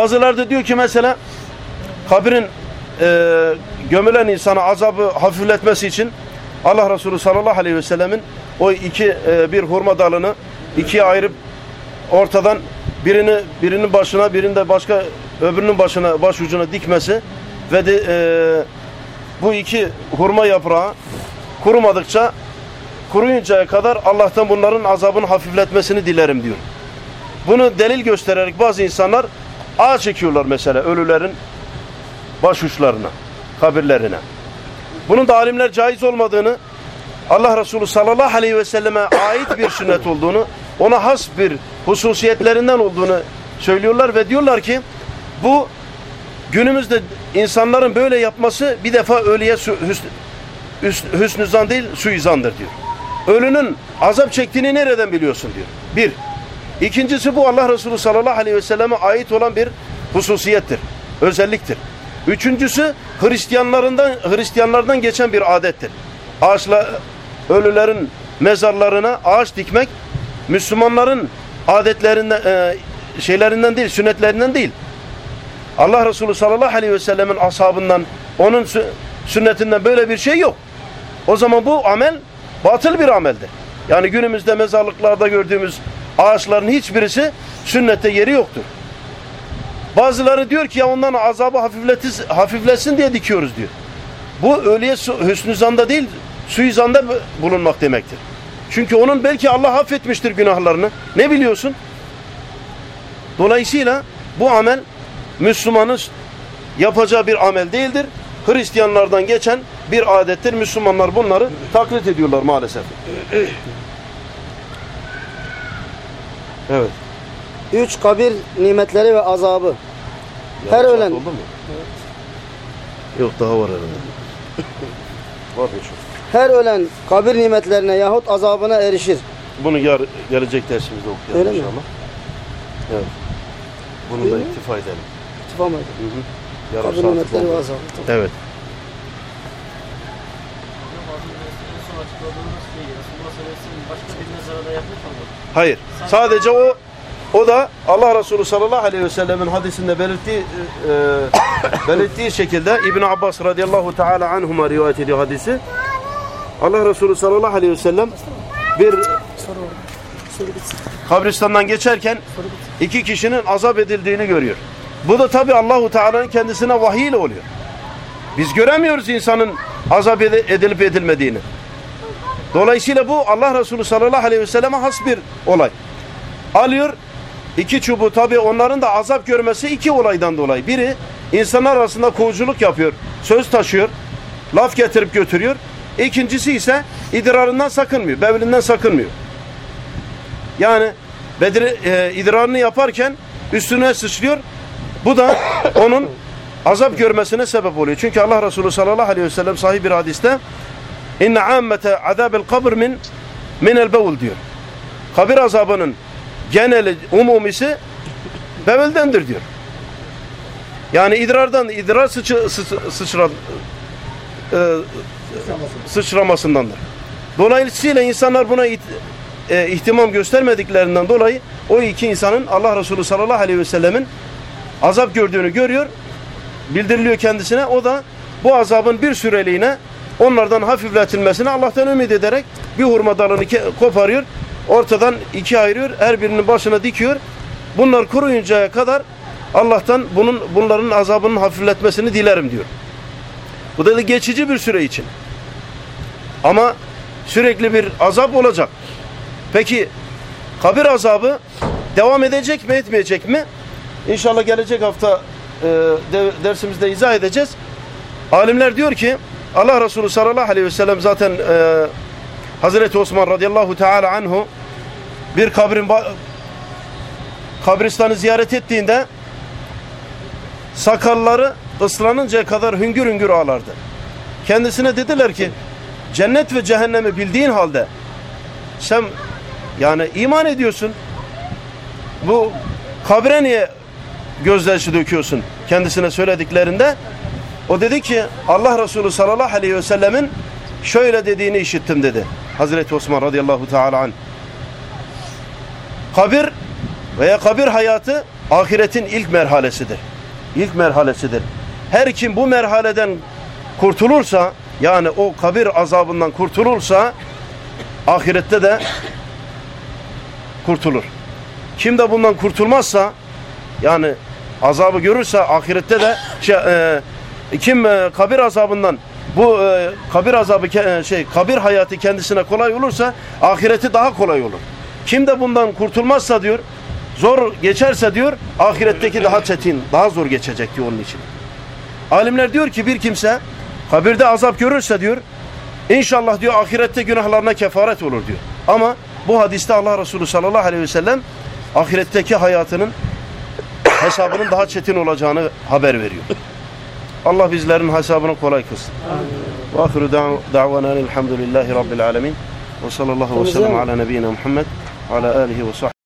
Bazıları da diyor ki mesela kabrin e, gömülen insana azabı hafifletmesi için Allah Resulü sallallahu aleyhi ve sellemin o iki e, bir hurma dalını ikiye ayırıp ortadan birini birinin başına birinin de başka öbürünün başına baş ucuna dikmesi ve de e, bu iki hurma yaprağı kurumadıkça kuruyuncaya kadar Allah'tan bunların azabını hafifletmesini dilerim diyor. Bunu delil göstererek bazı insanlar ağ çekiyorlar mesela ölülerin başuçlarına, kabirlerine. Bunun da alimler caiz olmadığını, Allah Resulü sallallahu aleyhi ve selleme ait bir sünnet olduğunu, ona has bir hususiyetlerinden olduğunu söylüyorlar ve diyorlar ki bu günümüzde insanların böyle yapması bir defa ölüye hüsn, hüsnü zan değil suizandır diyor. Ölünün azap çektiğini nereden biliyorsun diyor. Bir. İkincisi bu Allah Resulü sallallahu aleyhi ve selleme ait olan bir hususiyettir. Özelliktir. Üçüncüsü Hristiyanlarından Hristiyanlardan geçen bir adettir. Ağaçla ölülerin mezarlarına ağaç dikmek Müslümanların adetlerinden e, şeylerinden değil, sünnetlerinden değil. Allah Resulü sallallahu aleyhi ve sellemin ashabından onun sünnetinden böyle bir şey yok. O zaman bu amel batıl bir ameldir. Yani günümüzde mezarlıklarda gördüğümüz ağaçların hiçbirisi sünnette yeri yoktur. Bazıları diyor ki ya ondan azabı hafifletsin diye dikiyoruz diyor. Bu ölüye hüsnü zanda değil suizanda bulunmak demektir. Çünkü onun belki Allah affetmiştir günahlarını. Ne biliyorsun? Dolayısıyla bu amel Müslümanın yapacağı bir amel değildir. Hristiyanlardan geçen bir adettir. Müslümanlar bunları taklit ediyorlar maalesef. Evet. Üç kabir nimetleri ve azabı. Her ölen. Oldu mu? Evet. Yok daha var herhalde. var ya şu. Her ölen kabir nimetlerine yahut azabına erişir. Bunu yar, gelecek dersimizde okuyalım Öyle inşallah. mi? Evet. Bunu da mi? iktifa edelim. İttifak mı? Hı hı. Yarım Kabir nimetleri ve azabı. Evet. Hayır. Sadece o o da Allah Resulü sallallahu aleyhi ve sellemin hadisinde belirttiği e, e, belirttiği şekilde İbn Abbas radıyallahu teala anhuma rivayet ediyor hadisi. Allah Resulü sallallahu aleyhi ve sellem bir kabristandan geçerken iki kişinin azap edildiğini görüyor. Bu da tabi Allahu Teala'nın kendisine vahiy ile oluyor. Biz göremiyoruz insanın azap edilip edilmediğini. Dolayısıyla bu Allah Resulü sallallahu aleyhi ve selleme has bir olay. Alıyor iki çubuğu tabi onların da azap görmesi iki olaydan dolayı. Biri insanlar arasında kovuculuk yapıyor, söz taşıyor, laf getirip götürüyor. İkincisi ise idrarından sakınmıyor, bevlinden sakınmıyor. Yani Bedir, e, idrarını yaparken üstüne sıçrıyor. Bu da onun azap görmesine sebep oluyor. Çünkü Allah Resulü sallallahu aleyhi ve sellem sahih bir hadiste İnne ammete azabil kabr min minel bevul diyor. Kabir azabının geneli, umumisi bevuldendir diyor. Yani idrardan, idrar sıçı, sı, sıçra, e, sıçramasındandır. Dolayısıyla insanlar buna it, e, ihtimam göstermediklerinden dolayı o iki insanın Allah Resulü sallallahu aleyhi ve sellemin azap gördüğünü görüyor, bildiriliyor kendisine. O da bu azabın bir süreliğine onlardan hafifletilmesini Allah'tan ümit ederek bir hurma dalını koparıyor, ortadan ikiye ayırıyor, her birinin başına dikiyor. Bunlar kuruyuncaya kadar Allah'tan bunun bunların azabının hafifletmesini dilerim diyor. Bu da geçici bir süre için. Ama sürekli bir azap olacak. Peki kabir azabı devam edecek mi etmeyecek mi? İnşallah gelecek hafta e, de, dersimizde izah edeceğiz. Alimler diyor ki Allah Resulü sallallahu aleyhi ve sellem zaten e, Hazreti Osman radıyallahu teala anhu bir kabrin kabristanı ziyaret ettiğinde sakalları ıslanıncaya kadar hüngür hüngür ağlardı. Kendisine dediler ki cennet ve cehennemi bildiğin halde sen yani iman ediyorsun bu kabre niye gözyaşı döküyorsun kendisine söylediklerinde o dedi ki Allah Resulü sallallahu aleyhi ve sellemin şöyle dediğini işittim dedi. Hazreti Osman radıyallahu teala anh. Kabir veya kabir hayatı ahiretin ilk merhalesidir. İlk merhalesidir. Her kim bu merhaleden kurtulursa yani o kabir azabından kurtulursa ahirette de kurtulur. Kim de bundan kurtulmazsa yani azabı görürse ahirette de şey, e, kim e, kabir azabından bu e, kabir azabı e, şey kabir hayatı kendisine kolay olursa ahireti daha kolay olur. Kim de bundan kurtulmazsa diyor zor geçerse diyor ahiretteki daha çetin, daha zor geçecek diyor onun için. Alimler diyor ki bir kimse kabirde azap görürse diyor inşallah diyor ahirette günahlarına kefaret olur diyor. Ama bu hadiste Allah Resulü sallallahu aleyhi ve sellem ahiretteki hayatının hesabının daha çetin olacağını haber veriyor. الله بزلرن حسابنا كولايكوس وآخر دعوانا الحمد لله رب العالمين وصلى الله وسلم على نبينا محمد وعلى آله وصحبه.